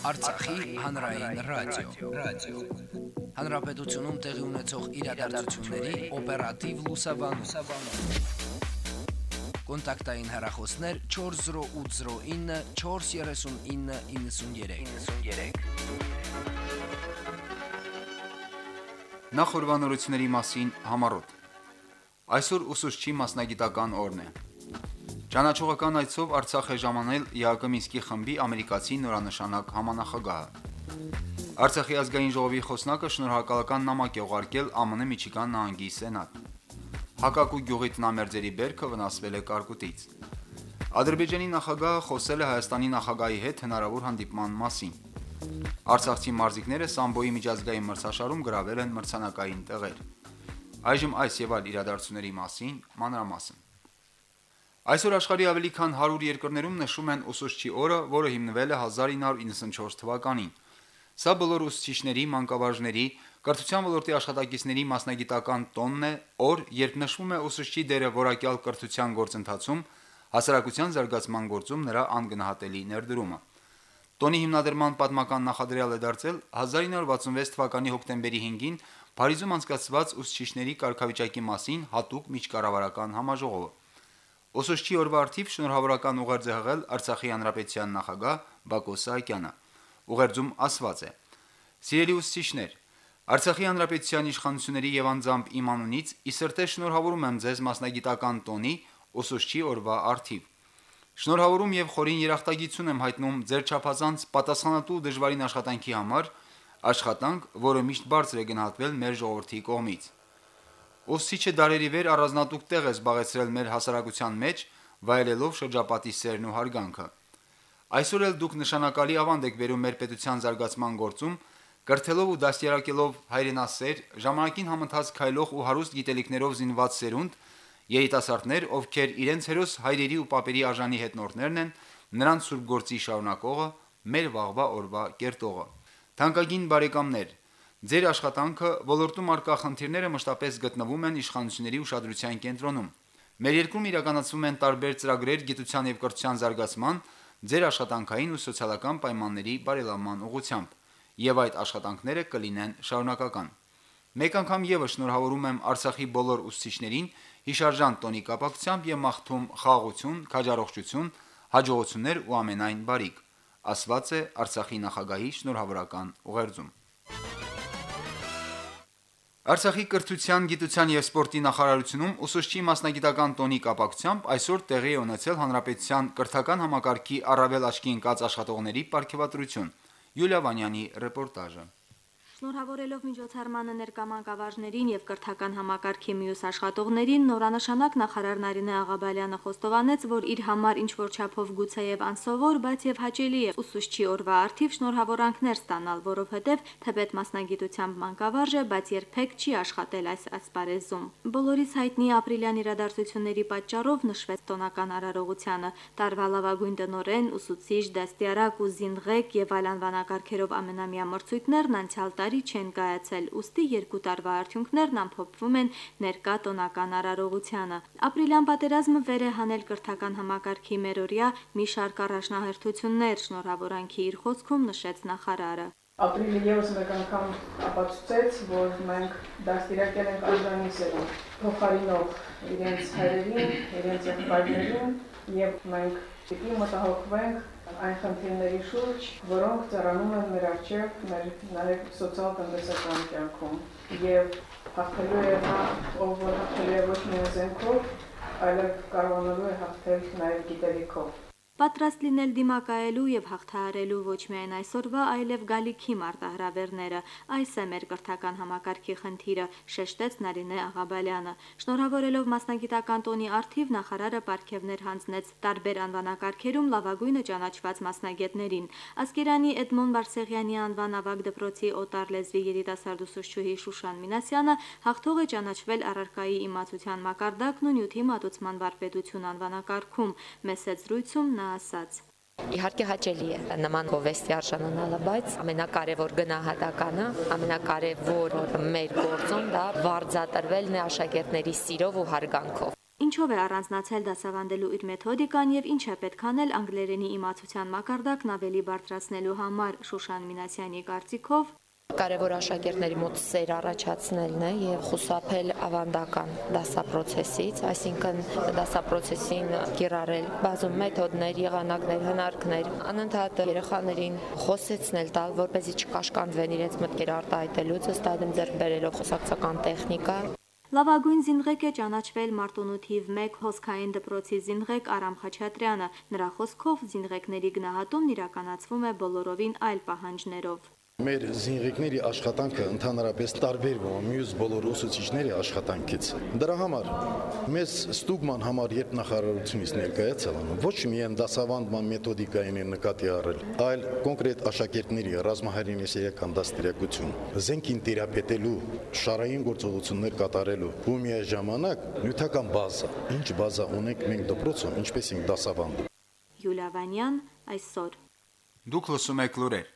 Արցախի հանրային ռադիո, ռադիո։ Հանրապետությունում տեղի ունեցող իրադարձությունների օպերատիվ լուսաբանում։ Կոնտակտային հեռախոսներ 40809 43993։ 93։ Նախորbanությունների մասին համառոտ։ Այսօր ուսուցչի մասնագիտական օրն է։ Ճանաչողական այցով Արցախ է ժամանել ԵԱԿ Մինսկի խմբի ամերիկացի նորանշանակ համանախագահը։ Արցախի ազգային ժողովի խոսնակը շնորհակալական նամակ է ուղարկել ԱՄՆ Միչիգան նահանգի սենատ։ Հակակու գյուղի տնամերձերի բերքը վնասվել է կարկուտից։ Ադրբեջանի նախագահը խոսել է Հայաստանի նախագահի հետ հնարավոր հանդիպման մասին։ Արցախցի մարզիկները Սամբոյի միջազգային մրցաշարում գրավել են մրցանակային տեղեր։ Այժմ այս եւ այլ իրադարձությունների մասին մանրամասն։ Այսօր աշխարհի ավելի քան 100 երկրներում նշում են ուսուցչի օրը, որը հիմնվել է 1994 թվականին։ Սա բոլոր ուսուցիչների, մանկավարժների, կրթության ոլորտի աշխատակիցների մասնագիտական տոնն է, օր, երբ նշվում է ուսուցչի դերը որակյալ կրթության գործընթացում, հասարակության զարգացման գործում նրա անգնահատելի ներդրումը։ Տոնի հիմնադրման պատմական նախադրյալ է դարձել 1966 թվականի հոկտեմբերի 5-ին Փարիզում անցկացված ուսուցիչների կարգավիճակի մասին հատուկ միջկառավարական համաժողովը։ Ոսոչի օրվա արդիվ շնորհավորական ուղերձ է հղել Արցախի հանրապետության նախագահ Բակո Սահակյանը։ Ուղերձում ասված է. Սիրելի ուսուցիչներ, Արցախի հանրապետության իշխանությունների եւ անձամբ իմ անունից ի սրտե շնորհավորում եմ ձեզ մասնագիտական տոնի ուսուցչի օրվա արդիվ։ Շնորհավորում եւ խորին երախտագիտություն եմ հայտնում ձեր չափազանց պատասխանատու դժվարին աշխատանքի համար, աշխատանք, որը միշտ բարձր է գնահատվել մեր ժողովրդի կողմից։ Ոսիչը դարերի վեր առանձնատուկ տեղ է զբաղեցրել մեր հասարակության մեջ, վայելելով շրջապատի սերն ու հարգանքը։ Այսօր էլ դուք նշանակալի ավանդ եք բերում մեր պետության զարգացման գործում, կրթելով ու դաստիարակելով հայրենասեր, ժամանակին համընթաց քայլող ու հարուստ գիտելիքներով զինված սերունդ, երիտասարդներ, ովքեր իրենց հերոս հայրերի ու պապերի արժանի հետնորդներն են, նրանց սուրբ գործի շարունակողը, մեր վաղվա օրվա կերտողը։ Թանկագին բարեկամներ, Ձեր աշխատանքը ոլորտում արկա խնդիրները մշտապես գտնվում են իշխանությունների ուշադրության կենտրոնում։ Մեր երկրում իրականացվում են տարբեր ծրագրեր գիտության եւ կրթության զարգացման, ձեր աշխատանքային ու սոցիալական պայմանների բարելավման ուղղությամբ, եւ այդ աշխատանքները կլինեն շարունակական։ Մեկ անգամ եւս շնորհավորում եմ Արցախի բոլոր ուսուցիչներին հիշարժան տոնի կապակցությամբ եւ մաղթում խաղաղություն, քաջառողջություն, հաջողություններ ու ամենայն բարիք, ասված է Արցախի նախագահի շնորհավորական ուղերձում։ Արցախի կրթության, գիտության եւ սպորտի նախարարությունում ուսուցչի մասնագիտական տոնի կապակցությամբ այսօր տեղի ունեցել հանրապետության կրթական համակարգի առավել աչքի ընկած աշխատողների ապարքեվատրություն։ Յուլիա Վանյանի ռեպորտաժը։ Շնորհավորելով միջոցառմանը ներկամանկավարժներին եւ կրթական համակարգի մյուս աշխատողներին նորանշանակ նախարար Նարինե Աղաբալյանը խոստովանեց, որ իր համար ինչ որ չափով գուցեև անսովոր, բայց եւ հաճելի է ուսուցչի օրվա արդիվ շնորհավորանքներ ստանալ, որովհետեւ թեպետ մասնագիտությամբ մանկավարժ է, բայց երբեք չի աշխատել այս ասպարեզում։ Բոլորիս հայտնի ապրիլյան իրադարձությունների պատճառով նշվեց տոնական արարողությանը։ Տարվա լավագույն տնորեն, ուսուցիչ, դաստիարակ ու զինղեկ եւ այլ անվանակարգերով ամենամյա մրցույթներն անցյալ տարի չեն կայացել, ուստի երկու տարվա արդյունքներն ամփոփվում են ներկա տոնական արարողությանը։ Ապրիլյան պատերազմը վեր է հանել կրթական համակարգի մերօրյա մի շարք առաջնահերթություններ, շնորհավորանքի իր խոսքում նշեց նախարարը։ Ապրիլը եւս մեկ անգամ ապացուցեց, որ մենք դաստիարակել ենք ազգային սերունդ, փոխարինող իրենց հայրերին, իրենց եղբայրներին եւ մենք պիտի մտահոգվենք այն խնդիրների շուրջ, որոնք ծառանում են մեր արժեք, մեր նաև սոցիալ-տնտեսական կյանքում։ Եվ հաղթելու է նա, ով հաղթելու է ոչ միայն զենքով, այլև կարողանալու է հաղթել նաև գիտելիքով պատրաստ լինել դիմակայելու եւ հաղթահարելու ոչ միայն այսօրվա, այլև գալիքի մարտահրավերները։ Այս է մեր կրթական համակարգի խնդիրը, շեշտեց Նարինե Աղաբալյանը։ Շնորհավորելով մասնագիտական տոնի արդիվ նախարարը ապարքևներ հանձնեց տարբեր անվանակարգերում լավագույնը ճանաչված մասնագետներին։ Ասկերանի Էդմոն Վարսեղյանի անվան ավագ դպրոցի օտար լեզվի երիտասարդ ուսուցչուհի Շուշան Մինասյանը հաղթող է ճանաչվել առարկայի իմացության մակարդակն ու նյութի մատուցման վարպետություն անվանակարգում։ Մեսեծ զրույցում նա ասաց. Իհարկե հաճելի է նման գովեստի արժանանալը, բայց ամենակարևոր գնահատականը, ամենակարևոր մեր գործում դա վարձատրվելն է աշակերտների սիրով ու հարգանքով։ ինչով է առանձնացել դասավանդելու իր մեթոդիկան եւ ինչ է պետք անել անգլերենի իմացության մակարդակն ավելի բարձրացնելու համար Շուշան Մինասյանի կարծիքով Կարևոր աշակերտների մոտ սեր առաջացնելն է եւ խուսափել ավանդական դասապրոցեսից, այսինքն դասապրոցեսին կիրառել բազում մեթոդներ, եղանակներ, հնարքներ, անընդհատ երեխաներին խոսեցնել տալ, որպեսզի չկաշկանդվեն իրենց մտքերը արտահայտելուց, ըստ այդմ ձեռք բերելով խոսակցական տեխնիկա, Լավագույն զինղեկ է ճանաչվել Մարտունու թիվ 1 հոսքային դպրոցի զինղեկ Արամ Խաչատրյանը։ Նրա խոսքով զինղեկների գնահատումն իրականացվում է բոլորովին այլ պահանջներով։ Մեր զինղիկների աշխատանքը ընդհանրապես տարբերվում է մյուս բոլոր ուսուցիչների աշխատանքից։ Դրա համար մեզ ստուգման համար երբ նախարարությունից ներկայացել, ոչ միայն դասավանդման մեթոդիկային են նկատի առել, այլ կոնկրետ աշակերտների ռազմահայրենասիրական դաստիարակություն, զենքին տիրապետելու, շարային գործողություններ կատարելու ու միաժամանակ նյութական բազա, ինչ բազա ունենք մենք դպրոցում, ինչպես ենք դասավանդում։ Յուլիա Վանյան այսօր Դուք լսում եք լուրեր։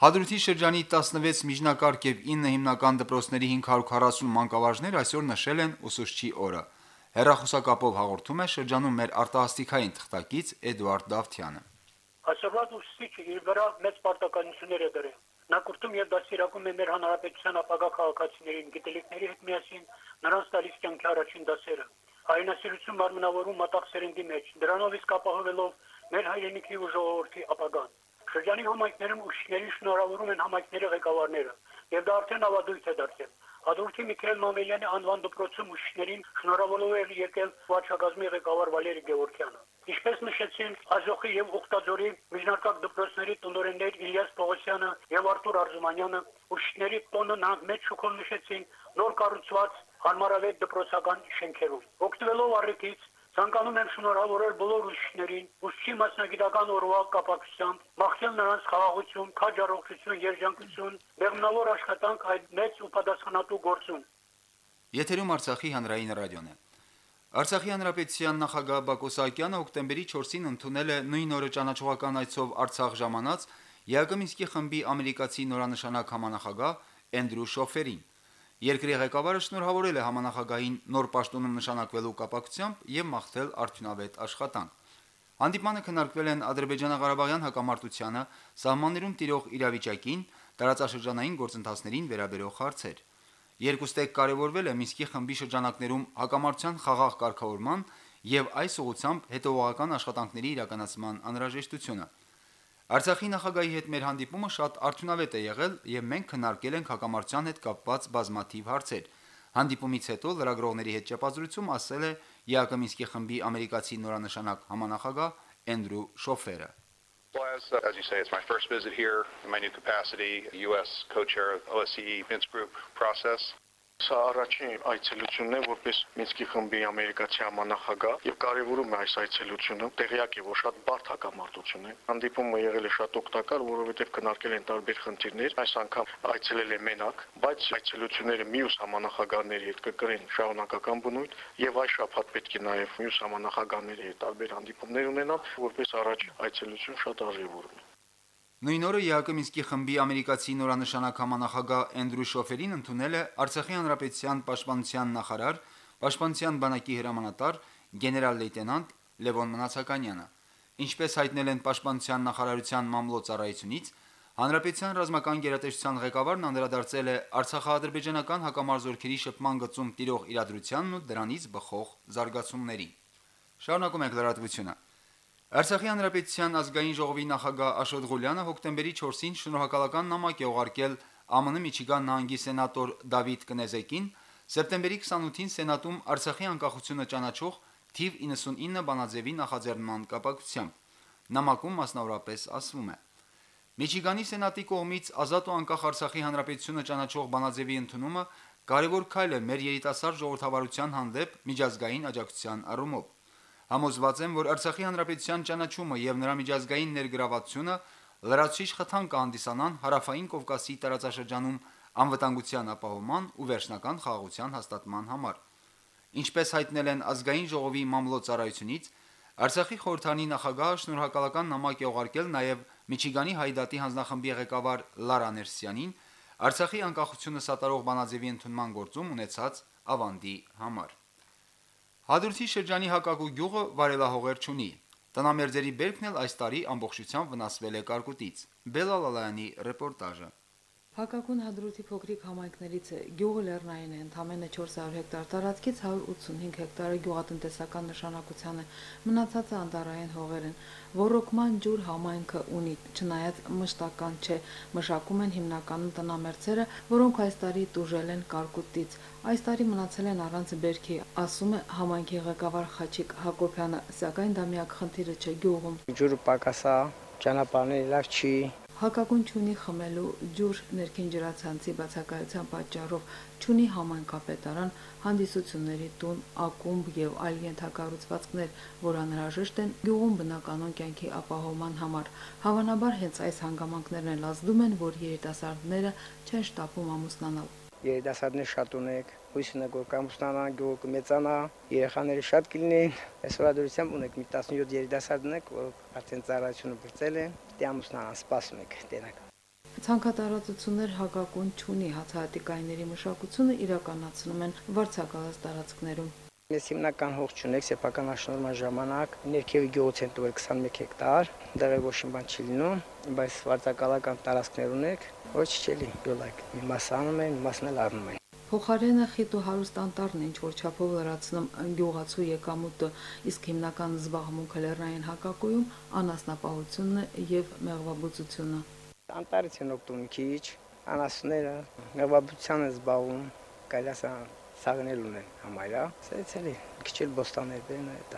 Հադրութի շրջանի 16 միջնակարգ եւ 9 հիմնական դպրոցների 540 մանկավարժներ այսօր նշել են ուսուցչի օրը։ Հերախոսակապով հաղորդում է շրջանում մեր արտահասթիկային թղթակից Էդուարդ Դավթյանը։ Այսօրվա ուսուցիչը իր վրա մեծ պարտականություններ է դրել։ Նա կրթում եւ դասիրակում է մեր հանրապետության ապագա քաղաքացիներին գիտելիքների հետ միասին նրանց տալիս կյանքի առաջին դասերը։ Հայրենասիրություն մարմնավորում մտաղ սերնդի մեջ, դրանով իսկ ապահովելով մեր հայրենիքի ու ժողովրդի ապագան։ Շրջանի համայնքներում ուսուցիչներին շնորհավորում են համայնքների ղեկավարները, եւ դա արդեն ավանդույթ է դարձել։ Հադրութի Միքայել Մամելյանի անվան դպրոցում ուսուցիչներին շնորհավորով էր եկել վարչակազմի ղեկավար Վալերի Գևորգյանը։ Ինչպես նշեցին Ազոխի եւ Ուխտաձորի միջնակարգ դպրոցների տնօրեններ Իլյաս Պողոսյանը եւ Արտուր Արզումանյանը, ուսուցիչների տոնը նրանք մեծ շուկով նշեցին նոր կառուցված հարմարավետ դպրոցական շենքերում։ Օգտվելով առիթից Ցանկանում եմ շնորհավորել բոլոր ուսուցիչներին, ուսուցչի մասնագիտական օրվա կապակցությամբ, մաղթել նրանց խաղաղություն, քաջառողջություն, երջանկություն, բեղմնավոր աշխատանք այդ մեծ ու պատասխանատու գործում։ Եթերում Արցախի հանրային ռադիոն է։ Արցախի հանրապետության նախագահ Բակո Սահակյանը հոկտեմբերի 4-ին ընդունել է նույն օրը ճանաչողական այցով Արցախ ժամանած Յակոմինսկի խմբի ամերիկացի նորանշանակ համանախագահ Էնդրու Շոֆերին։ Երկրի ղեկավարը շնորհավորել է համանախագահին նոր պաշտոնում նշանակվելու կապակցությամբ եւ մաղթել արդյունավետ աշխատանք։ Հանդիպանը քննարկվել են Ադրբեջանա-Ղարաբաղյան հակամարտությանը, սահմաններում տիրող իրավիճակին, տարածաշրջանային գործընթացներին վերաբերող հարցեր։ Երկուստեք կարևորվել է Մինսկի խմբի շրջանակներում հակամարտության խաղաղ կարգավորման եւ այս ուղղությամբ հետեւողական աշխատանքների իրականացման անհրաժեշտությունը։ Արցախի նախագահի հետ մեր հանդիպումը շատ արդյունավետ է եղել եւ մենք քննարկել ենք հակամարտության հետ կապված բազմաթիվ հարցեր։ Հանդիպումից հետո լրագրողների հետ ճեպազրույցում ասել է Յակոմինսկի խմբի ամերիկացի նորանշանակ համանախագահ Էնդրու Շոֆերը։ as, uh, as you say, it's my first visit here in my new capacity, U.S. co-chair of OSCE Minsk Group process. Սա առաջին այցելությունն է, որպես Մինսկի խմբի ամերիկացի համանախագահ եւ կարեւորում է այս այցելությունը։ Տեղյակ է, որ շատ բարդ հակամարտություն է։ Հանդիպումը եղել է շատ օգտակար, որովհետեւ քննարկել են տարբեր խնդիրներ։ Այս անգամ այցելել է մենակ, բայց այցելությունները մյուս համանախագահների հետ կկրեն շարունակական բնույթ եւ այս շաբաթ պետք է նաեւ մյուս համանախագահների հետ տարբեր հանդիպումներ ունենալ, որպես առաջ այցելություն շատ արժևորում է։ Նույն օրը Յակոմինսկի խմբի ամերիկացի նորանշանակ համանախագահ Էնդրու Շոֆերին ընդունել է Արցախի հանրապետության պաշտպանության նախարար, պաշտպանության բանակի հրամանատար գեներալ լեյտենանտ Լևոն Մնացականյանը։ Ինչպես հայտնել են պաշտպանության նախարարության մամլոյցարայությունից, հանրապետության ռազմական գերատեսչության ղեկավարն անդրադարձել է Արցախա-ադրբեջանական հակամարձությունների շփման գծում տիրող իրադրությանն ու դրանից բխող զարգացումներին։ Շարունակում ենք լրատվությունը։ Արցախի հանրապետության ազգային ժողովի նախագահ Աշոտ Ղուլյանը հոկտեմբերի 4-ին շնորհակալական նամակ է ուղարկել ԱՄՆ Միչիգան նահանգի սենատոր Դավիթ Կնեզեկին, սեպտեմբերի 28-ին սենատում Արցախի անկախությունը ճանաչող թիվ 99 բանաձևի նախաձեռնման կապակցությամբ։ Նամակում մասնավորապես ասվում է. Միչիգանի սենատի կողմից ազատ ու անկախ Արցախի հանրապետությունը ճանաչող բանաձևի ընդունումը կարևոր քայլ է մեր երիտասարդ ժողովրդավարության հանդեպ միջազգային աջակցության առումով։ Համոզված եմ, որ Արցախի հանրապետության ճանաչումը եւ նրա միջազգային ներգրավվածությունը լրացուցիչ խթան կհանդիսանան հարավային Կովկասի տարածաշրջանում անվտանգության ապահովման ու վերջնական խաղաղության հաստատման համար։ Ինչպես հայտնել են ազգային ժողովի մամլոյցարայությունից, Արցախի խորհրդանի նախագահը շնորհակալական նամակ է ուղարկել նաև Միչիգանի հայդատի հանձնախմբի ղեկավար Լարա Ներսյանին Արցախի անկախությունը սատարող բանաձևի ընդունման գործում ունեցած ավանդի համար։ Հադրութի շրջանի Հակագու գյուղը վարելահողեր չունի։ Տնամերձերի բերքն էլ այս տարի ամբողջությամբ վնասվել է կարկուտից։ Բելալալայանի ռեպորտաժը։ Հակակուն հադրութի փոքրիկ համայնքներից է գյուղը լեռնային է, ընդամենը 400 հեկտար տարածքից 185 հեկտարը գյուղատնտեսական նշանակության է, մնացածը անտարային հողեր են։ Ռոռոկման ջուր համայնքը ունի, չնայած մշտական չէ, մշակում են հիմնականում տնամերձերը, որոնք այս տարի տուժել են կարկուտից։ Այս տարի մնացել են առանց բերքի, ասում է համայնքի ղեկավար Խաչիկ Հակոբյանը, սակայն դա միակ խնդիրը չէ գյուղում։ Ջուրը պակասա, ճանապարհները լավ չի, Հակագուն ճունի խմելու ջուր ներքին ջրացանցի բացակայության պատճառով ճունի համայնքապետարան հանդիսությունների տուն, ակումբ եւ այլ ենթակառուցվածքներ, որ անհրաժեշտ են գյուղում բնականոն կյանքի ապահովման համար։ Հավանաբար հենց այս հանգամանքներն էլ ազդում են, որ երիտասարդները չեն շտապում ամուսնանալ երիտասարդներ շատ ունեք, հույս ունեք, որ կամուսնանա, գյուղը կմեծանա, երեխաները շատ կլինեն։ Այսօր դուրսամ ունեք մի 17 երիտասարդ ունեք, որ արդեն ծառայությունը բրծել են, դե ամուսնանան, սպասում եք տենակ։ Ցանկատարածություններ հակակուն ճունի հացահատիկայինների մշակությունը իրականացնում են վարձակալած տարածքներում։ Ես հիմնական հող չունեք սեփական աշնորհման ժամանակ ներքևի գյուղից են տվել 21 հեկտար, դեռ ոչ մի բան չի լինում, բայց վարձակալական տարածքներ ունեք, ոչ չելի, յոլակ։ Մի մաս անում են, մի մասն էլ առնում են։ Փոխարենը խիտ ու հարուստ անտառն ինչ որ չափով լրացնում գյուղացու եկամուտը, իսկ հիմնական զբաղմունքը լեռնային հակակույում անասնապահությունն է եւ մեղվաբուծությունը։ Անտառից են օգտվում քիչ, անասունները մեղվաբուծության են զբաղվում, կայլասան սաղնել ունեն համարյա, սեցելի, քիչ էլ բոստաններ բերեն այդ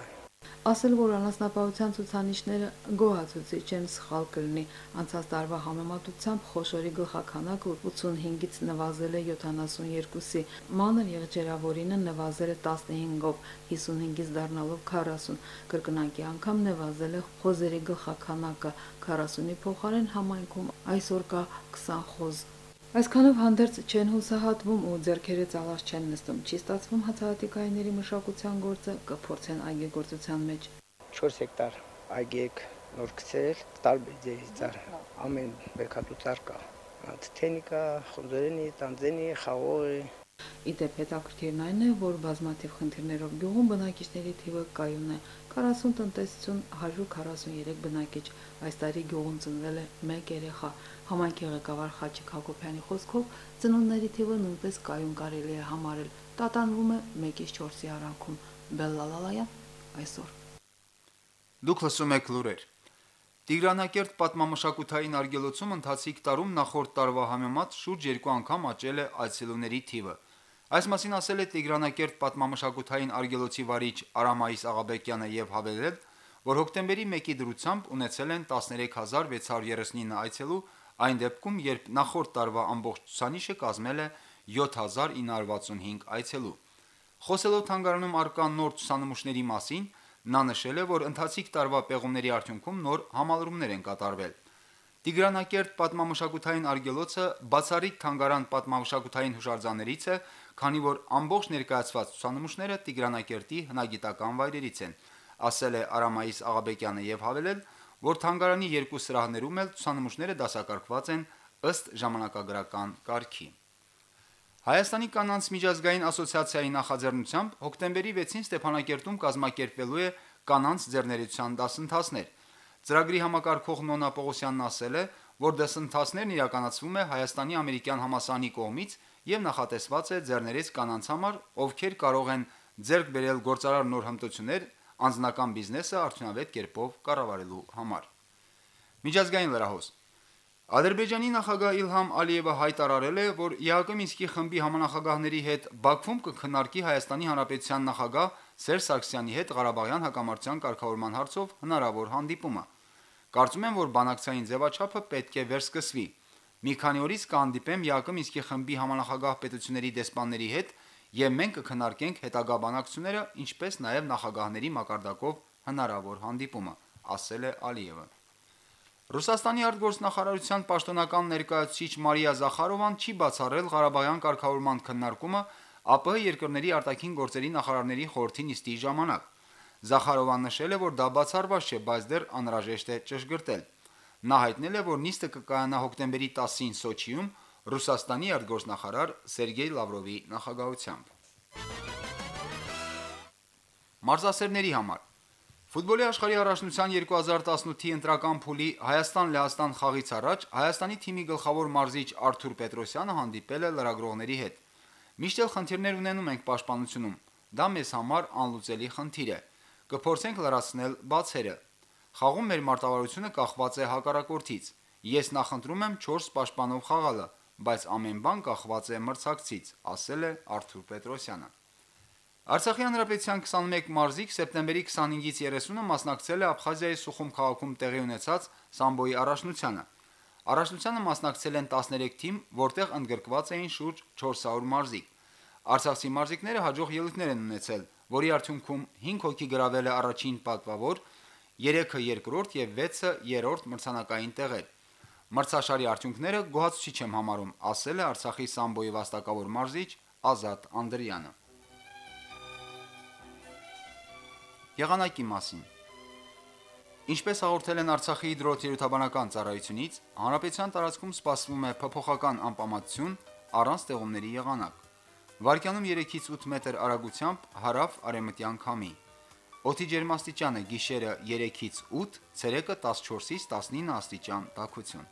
Ասել, որ անասնապահության ցուցանիշները գոհացուցիչ են սխալ կլինի։ Անցած տարվա համեմատությամբ խոշորի գլխականակը 85-ից նվազել է 72-ի, մանր եղջերավորինը նվազել է 15-ով, 55-ից դառնալով 40, կրկնակի անգամ նվազել է խոզերի գլխականակը 40-ի փոխարեն համայնքում այսօր կա 20 խոզ։ Այսքանով հանդերձ չեն հուսահատվում ու ձերքերը ցալած չեն նստում։ Չի ստացվում հացահատիկայինների մշակության գործը կփորձեն այգեգործության մեջ։ 4 հեկտար այգեկ նոր գցել, տարբեր ձերի ծառ, ամեն բերքատու ծառ կա։ Թենիկա, խոզերենի, տանձենի, խաղողի, Իդեպ հետաքրքիրն այն է, որ բազմաթիվ խնդիրներով գյուղում բնակիչների թիվը կայուն է՝ 40 տնտեսություն 143 բնակիչ։ Այս տարի գյուղում ծնվել է 1 երեխա։ Համայնքի ղեկավար Խաչիկ Հակոբյանի խոսքով ծնունդների թիվը նույնպես կայուն կարելի է համարել։ Տատանվում է 1-ից 4-ի արանքում։ Բելլալալայան այսօր։ Դուք լսում եք լուրեր։ Տիգրանակերտ պատմամշակութային արգելոցում ընթացիկ տարում նախորդ տարվա համեմատ շուրջ 2 անգամ աճել է այցելուների թիվը։ Այս մասին ասել է Տիգրանակերտ պատմամշակութային արգելոցի վարիչ Արամայիս Աղաբեկյանը եւ հավելել, որ հոկտեմբերի 1-ի դրությամբ ունեցել են 13639 այցելու, այն դեպքում, երբ նախորդ տարվա ամբողջ ցուցանիշը կազմել է 7965 այցելու։ Խոսելով թանգարանում արկա նոր ցուցանմուշների մասին, նա նշել է, որ ընթացիկ տարվա պեղումների արդյունքում նոր համալրումներ են կատարվել։ Տիգրանակերտ պատմամշակութային արգելոցը բացառիկ թանգարան պատմամշակութային հուշարձաններից է, քանի որ ամբողջ ներկայացված ցուցանմուշները Տիգրանակերտի հնագիտական վայրերից են, ասել է Արամայիս Աղաբեկյանը եւ հավելել, որ թանգարանի երկու սրահներում էլ ցուցանմուշները դասակարգված են ըստ ժամանակագրական կարգի։ Հայաստանի կանանց միջազգային ասոցիացիայի նախաձեռնությամբ հոկտեմբերի 6-ին Ստեփանակերտում կազմակերպվելու է կանանց ձեռներեցության դասընթացներ։ Ծրագրի համակարգող Նոնա Պողոսյանն ասել է, որ դասընթացներն իրականացվում է Հայաստանի ամերիկյան համասանի կողմից եւ նախատեսված է ձեռներից կանանց համար, ովքեր կարող են ձեռք բերել գործարար նոր հմտություններ անձնական բիզնեսը արդյունավետ կերպով կառավարելու համար։ Միջազգային լրահոս. Ադրբեջանի նախագահ Իլհամ Ալիևը հայտարարել է, որ ԵԱԿ Մինսկի խմբի համանախագահների հետ Բաքվում կքննարկի Հայաստանի Հանրապետության նախագահ Սերժ Սարգսյանի հետ Ղարաբաղյան հակամարտության կարգավորման հարցով հնարավոր հանդիպումը։ Կարծում եմ, որ բանակցային ձևաչափը պետք է վերսկսվի։ Մի քանի օրից կհանդիպեմ ՀԱԿ Մինսկի խմբի համանախագահ պետությունների դեսպանների հետ եւ մենք կքննարկենք հետագա բանակցությունները, ինչպես նաեւ նախագահների մակարդակով հնարավոր հանդիպումը, ասել է Ալիևը։ Ռուսաստանի արտգործնախարարության պաշտոնական ներկայացուցիչ Մարիա Զախարովան չի բացառել Ղարաբաղյան կարգավորման քննարկումը ԱՊՀ երկրների արտաքին գործերի նախարարների խորհրդի նիստի ժամանակ։ Զախարովան նշել է, որ դա բացառված չէ, բայց դեռ անհրաժեշտ է ճշգրտել։ Նա հայտնել է, որ նիստը կկայանա հոկտեմբերի 10-ին Սոչիում Ռուսաստանի արտգործնախարար Սերգեյ Լավրովի նախագահությամբ։ Մարզասերների համար. Ֆուտբոլի աշխարհի առաջնության 2018-ի ընտրական փուլի Հայաստան-Լեհաստան խաղից առաջ Հայաստանի թիմի գլխավոր մարզիչ Արթուր Պետրոսյանը հանդիպել է լրագրողների հետ։ Միշտ էլ խնդիրներ ունենում ենք պաշտպանությունում։ Դա մեզ համար անլուծելի խնդիր է։ Կփորձենք լրացնել բացերը։ Խաղում մեր մարտավարությունը կախված է հակառակորդից։ Ես նախընտրում եմ 4 պաշտպանով խաղալը, բայց ամեն բան կախված է մրցակցից, ասել է Արթուր Պետրոսյանը։ Արցախի հանրապետության 21 մարզիկ սեպտեմբերի 25-ից 30-ը մասնակցել է Աբխազիայի Սուխում քաղաքում տեղի ունեցած սամբոյի առաջնությանը։ Առաջնությանը մասնակցել են 13 թիմ, որտեղ ընդգրկված էին շուրջ 400 մարզիկ։ Արցախցի մարզիկները հաջող ելույթներ են ունեցել, որի արդյունքում 5 հոգի գրավել է առաջին պատվավոր, 3-ը երկրորդ եւ 6-ը երրորդ մրցանակային տեղեր։ Մրցաշարի արդյունքները գոհացուցիչ եմ համարում, ասել է Արցախի սամբոյի վաստակավոր մարզիչ Ազատ Անդրյանը։ Եղանակի մասին. Ինչպես հաղորդել են Արցախի հիդրոթերապևտաբանական ծառայությունից, հանրապետության տարածքում սպասվում է փոփոխական անպամատություն առանց ձեղումների եղանակ։ Վարկյանում 3-ից 8 մետր արագությամբ հարավ արևմտյան քամի։ Օդի ջերմաստիճանը գիշերը 3-ից 8, ցերեկը 14-ից 19 աստիճան տաքություն։